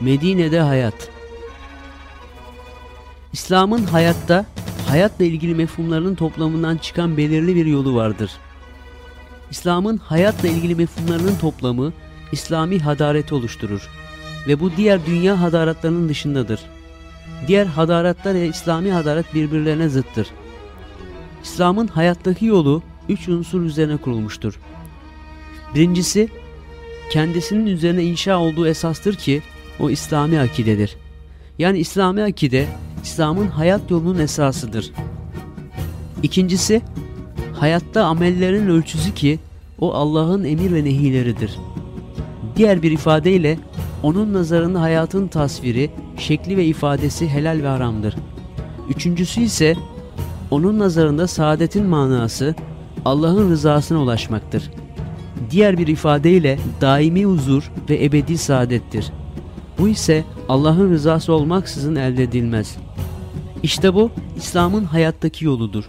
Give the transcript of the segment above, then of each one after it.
Medine'de hayat. İslam'ın hayatta, hayatla ilgili mefhumlarının toplamından çıkan belirli bir yolu vardır. İslam'ın hayatla ilgili mefhumlarının toplamı, İslami hadareti oluşturur ve bu diğer dünya hadaratlarının dışındadır. Diğer hadaratlar ile İslami hadaret birbirlerine zıttır. İslam'ın hayattaki yolu üç unsur üzerine kurulmuştur. Birincisi, kendisinin üzerine inşa olduğu esastır ki o İslami akidedir. Yani İslami akide, İslam'ın hayat yolunun esasıdır. İkincisi, hayatta amellerin ölçüsü ki o Allah'ın emir ve nehileridir. Diğer bir ifadeyle onun nazarında hayatın tasviri, şekli ve ifadesi helal ve haramdır. Üçüncüsü ise onun nazarında saadetin manası Allah'ın rızasına ulaşmaktır. Diğer bir ifadeyle daimi huzur ve ebedi saadettir. Bu ise Allah'ın rızası olmaksızın elde edilmez. İşte bu İslam'ın hayattaki yoludur.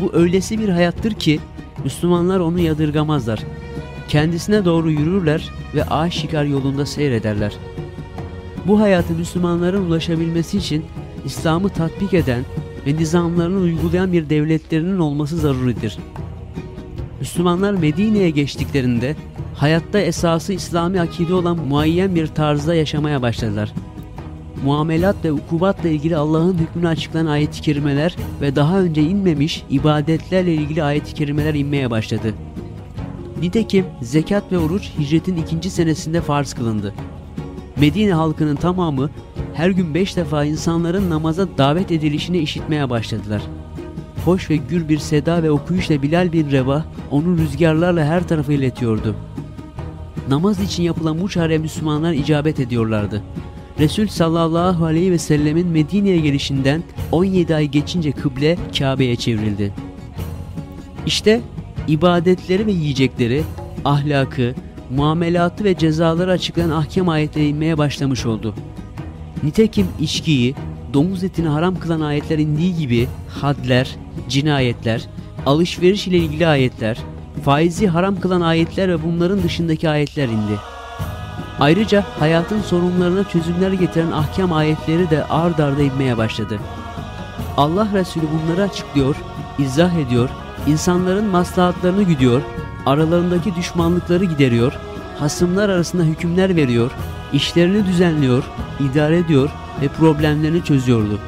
Bu öylesi bir hayattır ki Müslümanlar onu yadırgamazlar. Kendisine doğru yürürler ve aşikar yolunda seyrederler. Bu hayatı Müslümanların ulaşabilmesi için İslam'ı tatbik eden ve nizamlarını uygulayan bir devletlerinin olması zaruridir. Müslümanlar Medine'ye geçtiklerinde hayatta esası İslami akide olan muayyen bir tarzda yaşamaya başladılar. Muamelat ve ukubatla ilgili Allah'ın hükmünü açıklayan ayet-i kerimeler ve daha önce inmemiş ibadetlerle ilgili ayet-i kerimeler inmeye başladı. Nitekim zekat ve oruç hicretin ikinci senesinde farz kılındı. Medine halkının tamamı her gün beş defa insanların namaza davet edilişini işitmeye başladılar. Hoş ve gür bir seda ve okuyuşla Bilal bin Reba onu rüzgarlarla her tarafa iletiyordu. Namaz için yapılan bu çare Müslümanlar icabet ediyorlardı. Resul sallallahu aleyhi ve sellemin Medine'ye gelişinden 17 ay geçince kıble Kabe'ye çevrildi. İşte ibadetleri ve yiyecekleri, ahlakı, muamelatı ve cezaları açıklayan ahkam ayetleri inmeye başlamış oldu. Nitekim içkiyi, domuz etini haram kılan ayetler indiği gibi hadler, cinayetler, alışveriş ile ilgili ayetler, faizi haram kılan ayetler ve bunların dışındaki ayetler indi. Ayrıca hayatın sorunlarına çözümler getiren ahkam ayetleri de ard arda inmeye başladı. Allah Resulü bunları açıklıyor, izah ediyor, insanların maslahatlarını güdüyor, aralarındaki düşmanlıkları gideriyor, hasımlar arasında hükümler veriyor, işlerini düzenliyor, idare ediyor ve problemlerini çözüyordu.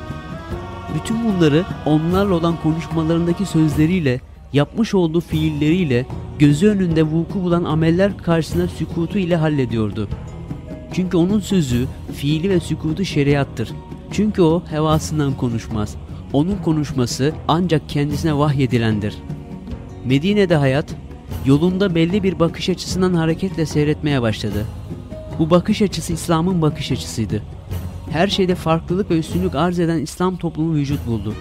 Bütün bunları onlarla olan konuşmalarındaki sözleriyle, yapmış olduğu fiilleriyle, gözü önünde vuku bulan ameller karşısında sükutu ile hallediyordu. Çünkü onun sözü, fiili ve sükutu şeriattır. Çünkü o hevasından konuşmaz. Onun konuşması ancak kendisine vahyedilendir. Medine'de hayat, yolunda belli bir bakış açısından hareketle seyretmeye başladı. Bu bakış açısı İslam'ın bakış açısıydı. Her şeyde farklılık ve üstünlük arz eden İslam toplumu vücut buldu.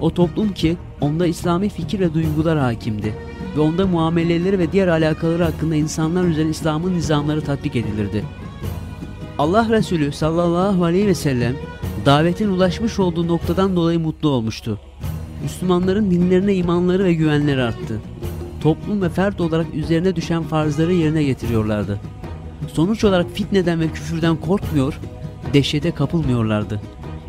O toplum ki onda İslami fikir ve duygular hakimdi ve onda muameleleri ve diğer alakaları hakkında insanlar üzerine İslam'ın nizamları tatbik edilirdi. Allah Resulü sallallahu aleyhi ve sellem davetin ulaşmış olduğu noktadan dolayı mutlu olmuştu. Müslümanların dinlerine imanları ve güvenleri arttı. Toplum ve fert olarak üzerine düşen farzları yerine getiriyorlardı. Sonuç olarak fitneden ve küfürden korkmuyor, dehşete kapılmıyorlardı.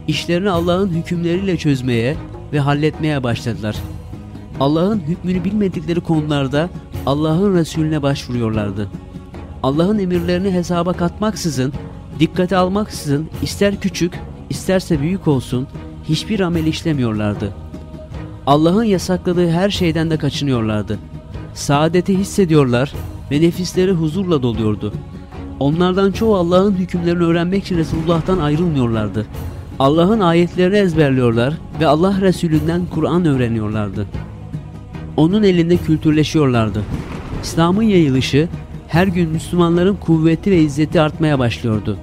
İşlerini Allah'ın hükümleriyle çözmeye ve halletmeye başladılar. Allah'ın hükmünü bilmedikleri konularda Allah'ın Resulüne başvuruyorlardı. Allah'ın emirlerini hesaba katmaksızın, dikkate almaksızın ister küçük, isterse büyük olsun hiçbir amel işlemiyorlardı. Allah'ın yasakladığı her şeyden de kaçınıyorlardı. Saadeti hissediyorlar ve nefisleri huzurla doluyordu. Onlardan çoğu Allah'ın hükümlerini öğrenmek için Resulullah'tan ayrılmıyorlardı. Allah'ın ayetlerini ezberliyorlar ve Allah Resulünden Kur'an öğreniyorlardı. Onun elinde kültürleşiyorlardı. İslam'ın yayılışı her gün Müslümanların kuvveti ve izzeti artmaya başlıyordu.